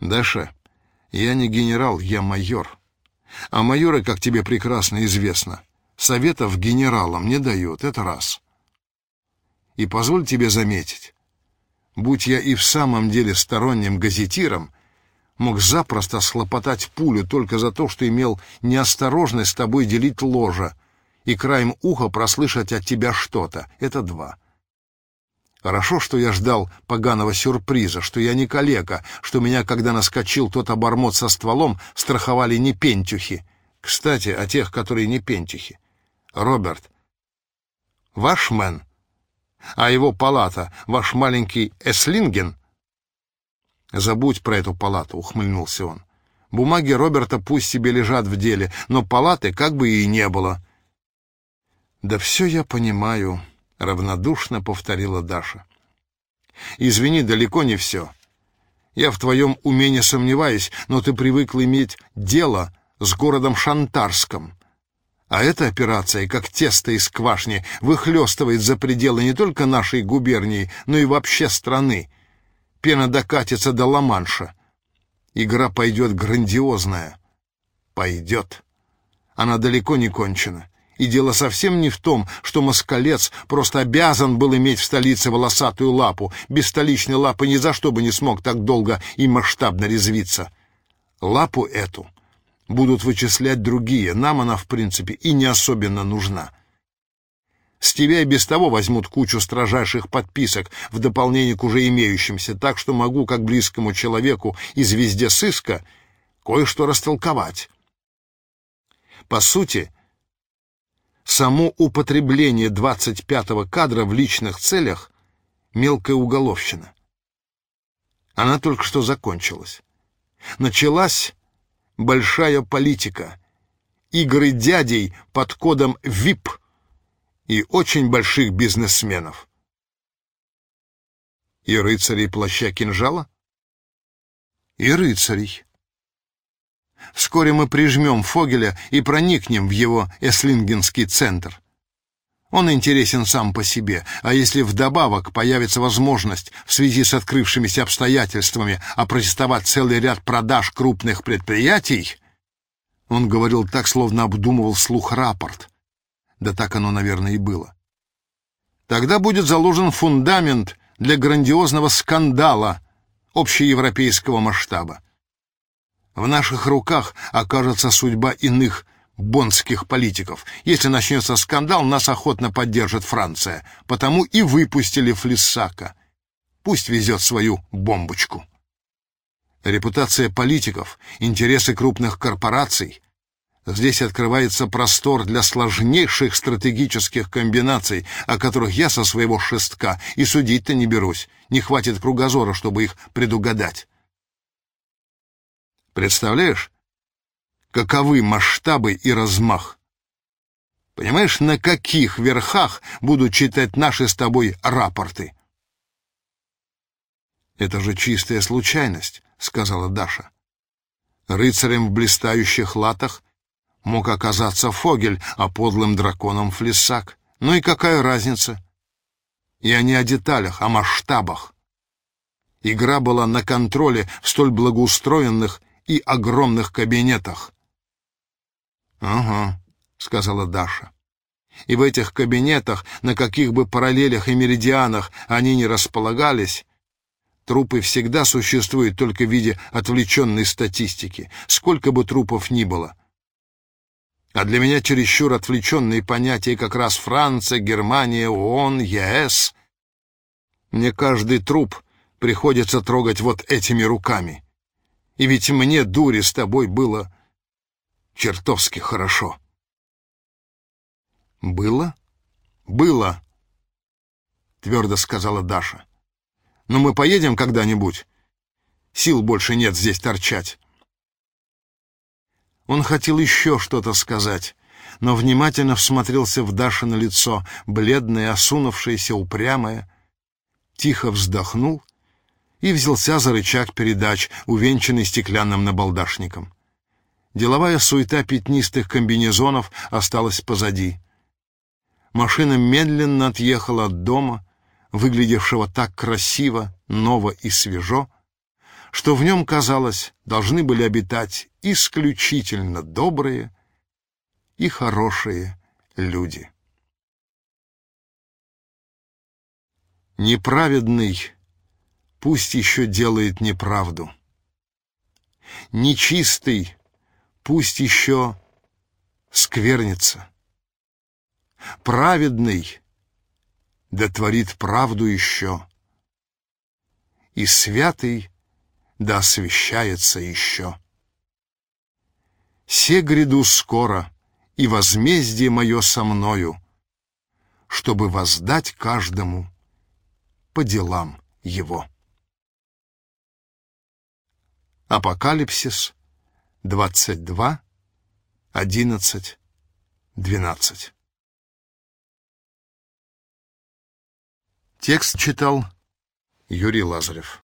Даша, я не генерал, я майор. А майоры, как тебе прекрасно известно, советов генералам не дают, это раз. И позволь тебе заметить, будь я и в самом деле сторонним газетиром, мог запросто схлопотать пулю только за то, что имел неосторожность с тобой делить ложа и краем уха прослышать от тебя что-то. Это два. Хорошо, что я ждал поганого сюрприза, что я не калека, что меня, когда наскочил тот обормот со стволом, страховали не пентюхи. Кстати, о тех, которые не пентюхи. Роберт, ваш мэн, а его палата, ваш маленький Эслинген? Забудь про эту палату, ухмыльнулся он. Бумаги Роберта пусть себе лежат в деле, но палаты как бы и не было. Да все я понимаю, — равнодушно повторила Даша. «Извини, далеко не все. Я в твоем уме не сомневаюсь, но ты привыкла иметь дело с городом Шантарском. А эта операция, как тесто из квашни, выхлестывает за пределы не только нашей губернии, но и вообще страны. Пена докатится до Ла-Манша. Игра пойдет грандиозная. Пойдет. Она далеко не кончена. И дело совсем не в том, что москалец просто обязан был иметь в столице волосатую лапу. Без столичной лапы ни за что бы не смог так долго и масштабно резвиться. Лапу эту будут вычислять другие. Нам она, в принципе, и не особенно нужна. С тебя и без того возьмут кучу строжайших подписок в дополнение к уже имеющимся, так что могу, как близкому человеку и звезде сыска, кое-что растолковать. По сути, Само употребление 25-го кадра в личных целях — мелкая уголовщина. Она только что закончилась. Началась большая политика, игры дядей под кодом ВИП и очень больших бизнесменов. И рыцарей плаща кинжала? И рыцарей. Вскоре мы прижмем Фогеля и проникнем в его эслингенский центр. Он интересен сам по себе, а если вдобавок появится возможность в связи с открывшимися обстоятельствами опротестовать целый ряд продаж крупных предприятий... Он говорил так, словно обдумывал слух рапорт. Да так оно, наверное, и было. Тогда будет заложен фундамент для грандиозного скандала общеевропейского масштаба. В наших руках окажется судьба иных бонских политиков. Если начнется скандал, нас охотно поддержит Франция. Потому и выпустили Флиссака. Пусть везет свою бомбочку. Репутация политиков, интересы крупных корпораций. Здесь открывается простор для сложнейших стратегических комбинаций, о которых я со своего шестка и судить-то не берусь. Не хватит кругозора, чтобы их предугадать. Представляешь, каковы масштабы и размах? Понимаешь, на каких верхах будут читать наши с тобой рапорты? Это же чистая случайность, сказала Даша. Рыцарем в блистающих латах мог оказаться Фогель, а подлым драконом Флиссак. Ну и какая разница? Я не о деталях, о масштабах. Игра была на контроле в столь благоустроенных и огромных кабинетах. «Ага», — сказала Даша. «И в этих кабинетах, на каких бы параллелях и меридианах они ни располагались, трупы всегда существуют только в виде отвлеченной статистики, сколько бы трупов ни было. А для меня чересчур отвлеченные понятия как раз Франция, Германия, ООН, ЕС. Мне каждый труп приходится трогать вот этими руками». И ведь мне, дури, с тобой было чертовски хорошо. Было? Было, твердо сказала Даша. Но мы поедем когда-нибудь. Сил больше нет здесь торчать. Он хотел еще что-то сказать, но внимательно всмотрелся в Дашино лицо, бледное, осунувшееся, упрямое, тихо вздохнул и взялся за рычаг передач, увенчанный стеклянным набалдашником. Деловая суета пятнистых комбинезонов осталась позади. Машина медленно отъехала от дома, выглядевшего так красиво, ново и свежо, что в нем, казалось, должны были обитать исключительно добрые и хорошие люди. Неправедный пусть еще делает неправду. Нечистый пусть еще сквернится. Праведный да творит правду еще. И святый да освящается еще. Се гряду скоро, и возмездие мое со мною, чтобы воздать каждому по делам его. Апокалипсис 22, 11, 12 Текст читал Юрий Лазарев